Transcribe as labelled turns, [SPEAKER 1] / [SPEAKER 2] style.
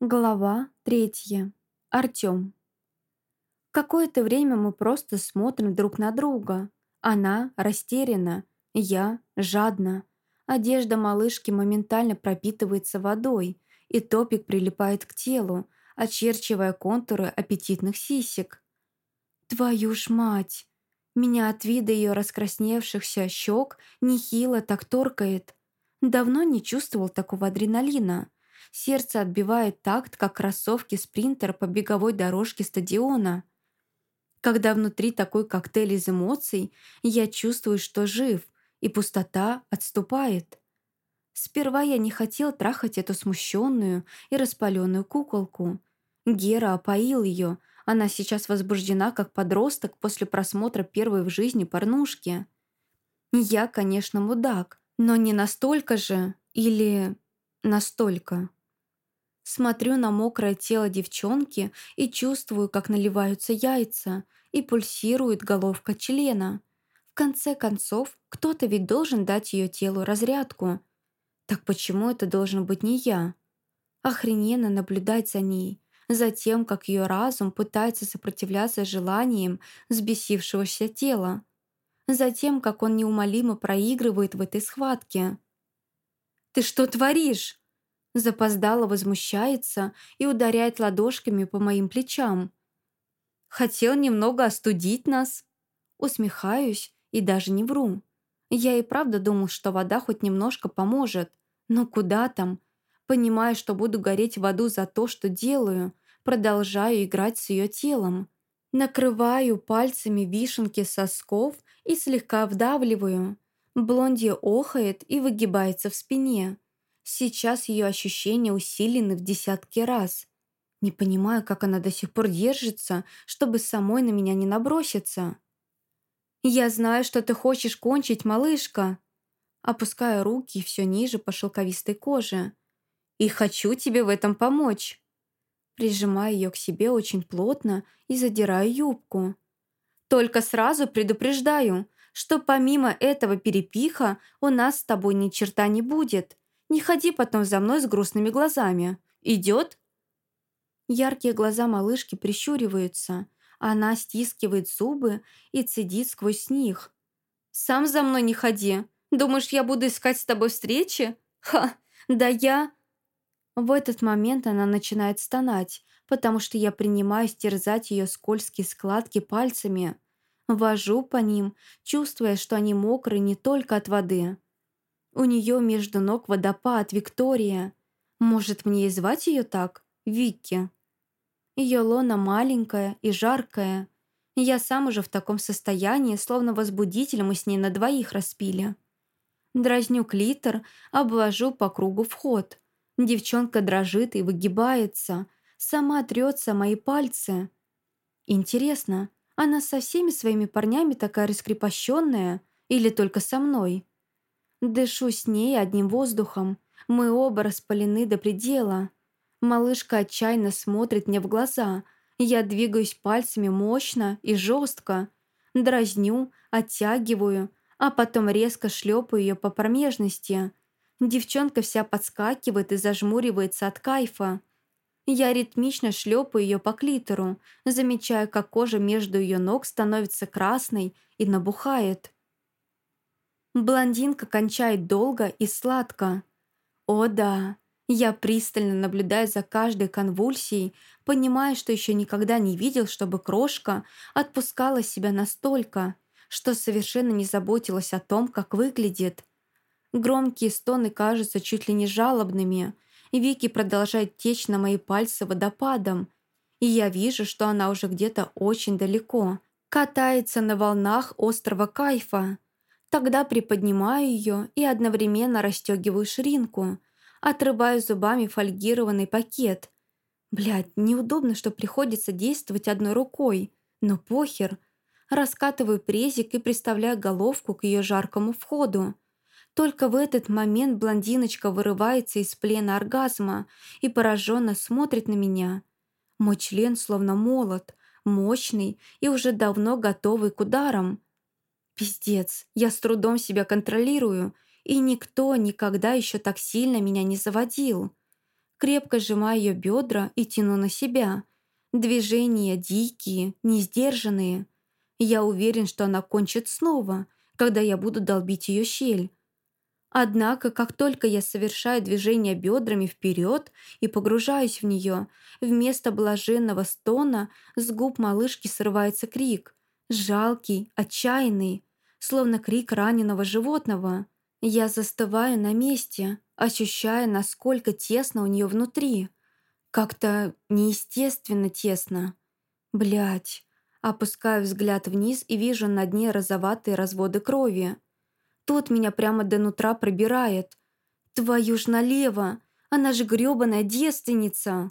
[SPEAKER 1] Глава третья. Артём. Какое-то время мы просто смотрим друг на друга. Она растеряна, я жадна. Одежда малышки моментально пропитывается водой, и топик прилипает к телу, очерчивая контуры аппетитных сисек. Твою ж мать! Меня от вида ее раскрасневшихся щек нехило так торкает. Давно не чувствовал такого адреналина. Сердце отбивает такт, как кроссовки спринтера по беговой дорожке стадиона. Когда внутри такой коктейль из эмоций, я чувствую, что жив, и пустота отступает. Сперва я не хотел трахать эту смущенную и распаленную куколку. Гера опоил ее, она сейчас возбуждена, как подросток после просмотра первой в жизни порнушки. Я, конечно, мудак, но не настолько же или настолько. Смотрю на мокрое тело девчонки и чувствую, как наливаются яйца и пульсирует головка члена. В конце концов, кто-то ведь должен дать ее телу разрядку. Так почему это должен быть не я? Охрененно наблюдать за ней, за тем, как ее разум пытается сопротивляться желаниям взбесившегося тела, за тем, как он неумолимо проигрывает в этой схватке. «Ты что творишь?» Запоздало возмущается и ударяет ладошками по моим плечам. Хотел немного остудить нас. Усмехаюсь и даже не вру. Я и правда думал, что вода хоть немножко поможет. Но куда там? Понимаю, что буду гореть в аду за то, что делаю. Продолжаю играть с ее телом. Накрываю пальцами вишенки сосков и слегка вдавливаю. Блонди охает и выгибается в спине. Сейчас ее ощущения усилены в десятки раз. Не понимаю, как она до сих пор держится, чтобы самой на меня не наброситься. «Я знаю, что ты хочешь кончить, малышка!» Опуская руки все ниже по шелковистой коже. «И хочу тебе в этом помочь!» Прижимаю ее к себе очень плотно и задираю юбку. «Только сразу предупреждаю, что помимо этого перепиха у нас с тобой ни черта не будет. Не ходи потом за мной с грустными глазами. Идет?» Яркие глаза малышки прищуриваются. Она стискивает зубы и цедит сквозь них. «Сам за мной не ходи. Думаешь, я буду искать с тобой встречи? Ха! Да я...» В этот момент она начинает стонать, потому что я принимаюсь терзать ее скользкие складки пальцами. Вожу по ним, чувствуя, что они мокрые не только от воды. У нее между ног водопад, Виктория. Может, мне и звать ее так? Викки. Ее лона маленькая и жаркая. Я сам уже в таком состоянии, словно возбудитель мы с ней на двоих распили. Дразню клитор, обвожу по кругу вход. Девчонка дрожит и выгибается. Сама трется мои пальцы. Интересно, она со всеми своими парнями такая раскрепощенная или только со мной? Дышу с ней одним воздухом. Мы оба распалены до предела. Малышка отчаянно смотрит мне в глаза. Я двигаюсь пальцами мощно и жестко. Дразню, оттягиваю, а потом резко шлепаю ее по промежности. Девчонка вся подскакивает и зажмуривается от кайфа. Я ритмично шлепаю ее по клитору, замечая, как кожа между ее ног становится красной и набухает. Блондинка кончает долго и сладко. О да, я пристально наблюдаю за каждой конвульсией, понимая, что еще никогда не видел, чтобы крошка отпускала себя настолько, что совершенно не заботилась о том, как выглядит. Громкие стоны кажутся чуть ли не жалобными, Вики продолжает течь на мои пальцы водопадом, и я вижу, что она уже где-то очень далеко, катается на волнах острого кайфа. Тогда приподнимаю ее и одновременно расстегиваю ширинку, отрываю зубами фольгированный пакет. Блядь, неудобно, что приходится действовать одной рукой, но похер. Раскатываю презик и приставляю головку к ее жаркому входу. Только в этот момент блондиночка вырывается из плена оргазма и пораженно смотрит на меня. Мой член словно молот, мощный и уже давно готовый к ударам. Пиздец, я с трудом себя контролирую, и никто никогда еще так сильно меня не заводил. крепко сжимаю ее бедра и тяну на себя. Движения дикие, несдержанные. Я уверен, что она кончит снова, когда я буду долбить ее щель. Однако, как только я совершаю движение бедрами вперед и погружаюсь в нее, вместо блаженного стона с губ малышки срывается крик. Жалкий, отчаянный, словно крик раненого животного. Я застываю на месте, ощущая, насколько тесно у нее внутри. Как-то неестественно тесно. Блять. Опускаю взгляд вниз и вижу на дне розоватые разводы крови. Тут меня прямо до нутра пробирает. Твою ж налево! Она же грёбаная девственница!